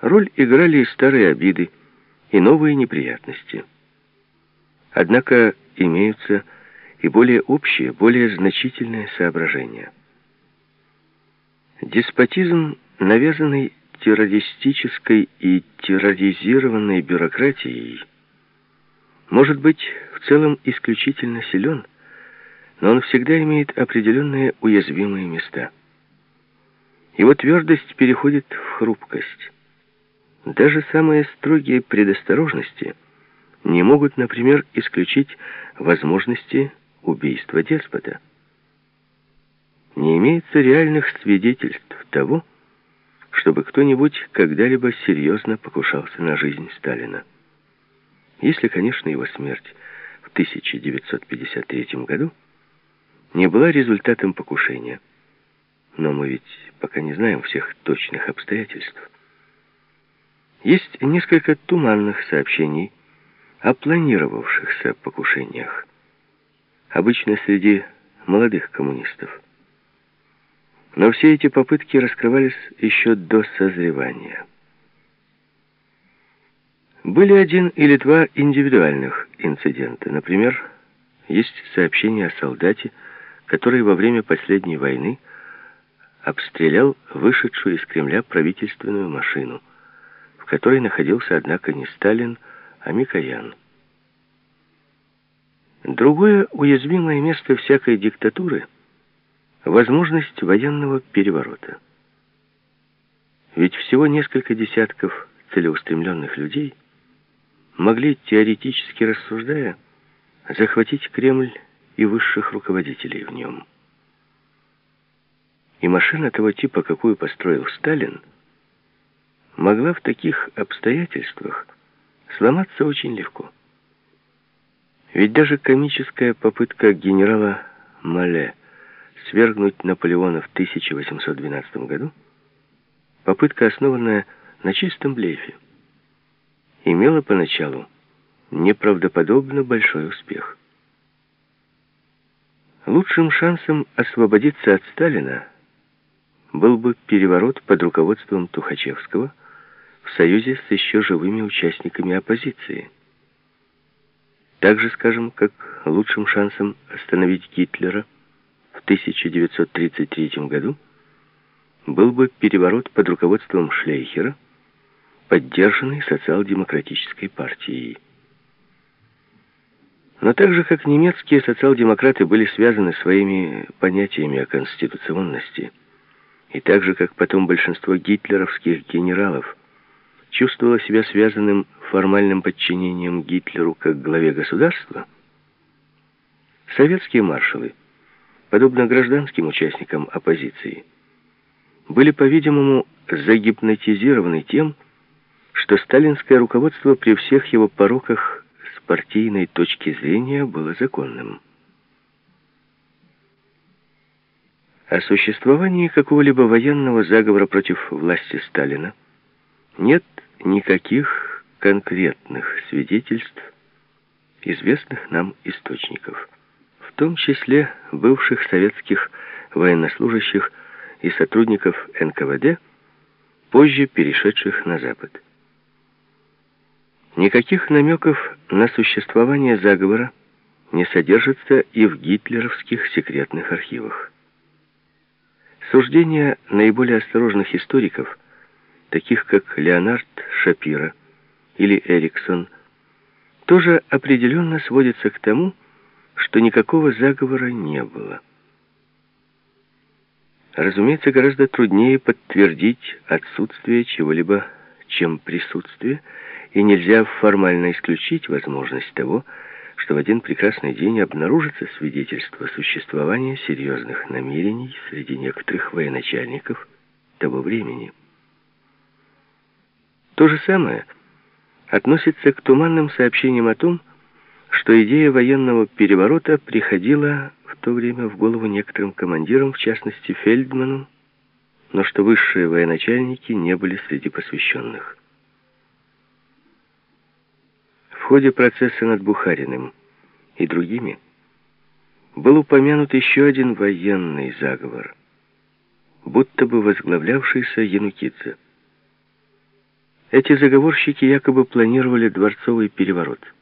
Роль играли и старые обиды, и новые неприятности. Однако имеются и более общие, более значительные соображения. Деспотизм, навязанный террористической и терроризированной бюрократией, может быть в целом исключительно силен, но он всегда имеет определенные уязвимые места. Его твердость переходит в хрупкость. Даже самые строгие предосторожности не могут, например, исключить возможности убийства деспота. Не имеется реальных свидетельств того, чтобы кто-нибудь когда-либо серьезно покушался на жизнь Сталина. Если, конечно, его смерть в 1953 году не была результатом покушения. Но мы ведь пока не знаем всех точных обстоятельств. Есть несколько туманных сообщений о планировавшихся покушениях. Обычно среди молодых коммунистов. Но все эти попытки раскрывались еще до созревания. Были один или два индивидуальных инцидента. Например, есть сообщение о солдате, который во время последней войны обстрелял вышедшую из Кремля правительственную машину – в которой находился, однако, не Сталин, а Микоян. Другое уязвимое место всякой диктатуры — возможность военного переворота. Ведь всего несколько десятков целеустремленных людей могли, теоретически рассуждая, захватить Кремль и высших руководителей в нем. И машина того типа, какую построил Сталин — могла в таких обстоятельствах сломаться очень легко. Ведь даже комическая попытка генерала Мале свергнуть Наполеона в 1812 году, попытка, основанная на чистом блефе, имела поначалу неправдоподобно большой успех. Лучшим шансом освободиться от Сталина был бы переворот под руководством Тухачевского – в союзе с еще живыми участниками оппозиции. Так же, скажем, как лучшим шансом остановить Гитлера в 1933 году был бы переворот под руководством Шлейхера, поддержанный социал-демократической партией. Но так же, как немецкие социал-демократы были связаны своими понятиями о конституционности, и так же, как потом большинство гитлеровских генералов чувствовало себя связанным формальным подчинением Гитлеру как главе государства, советские маршалы, подобно гражданским участникам оппозиции, были, по-видимому, загипнотизированы тем, что сталинское руководство при всех его пороках с партийной точки зрения было законным. О существовании какого-либо военного заговора против власти Сталина нет никаких конкретных свидетельств известных нам источников, в том числе бывших советских военнослужащих и сотрудников НКВД, позже перешедших на Запад. Никаких намеков на существование заговора не содержится и в гитлеровских секретных архивах. Суждения наиболее осторожных историков – таких как Леонард Шапира или Эриксон, тоже определенно сводится к тому, что никакого заговора не было. Разумеется, гораздо труднее подтвердить отсутствие чего-либо, чем присутствие, и нельзя формально исключить возможность того, что в один прекрасный день обнаружится свидетельство существования серьезных намерений среди некоторых военачальников того времени. То же самое относится к туманным сообщениям о том, что идея военного переворота приходила в то время в голову некоторым командирам, в частности Фельдману, но что высшие военачальники не были среди посвященных. В ходе процесса над Бухариным и другими был упомянут еще один военный заговор, будто бы возглавлявшийся Янукидзе. Эти заговорщики якобы планировали дворцовый переворот –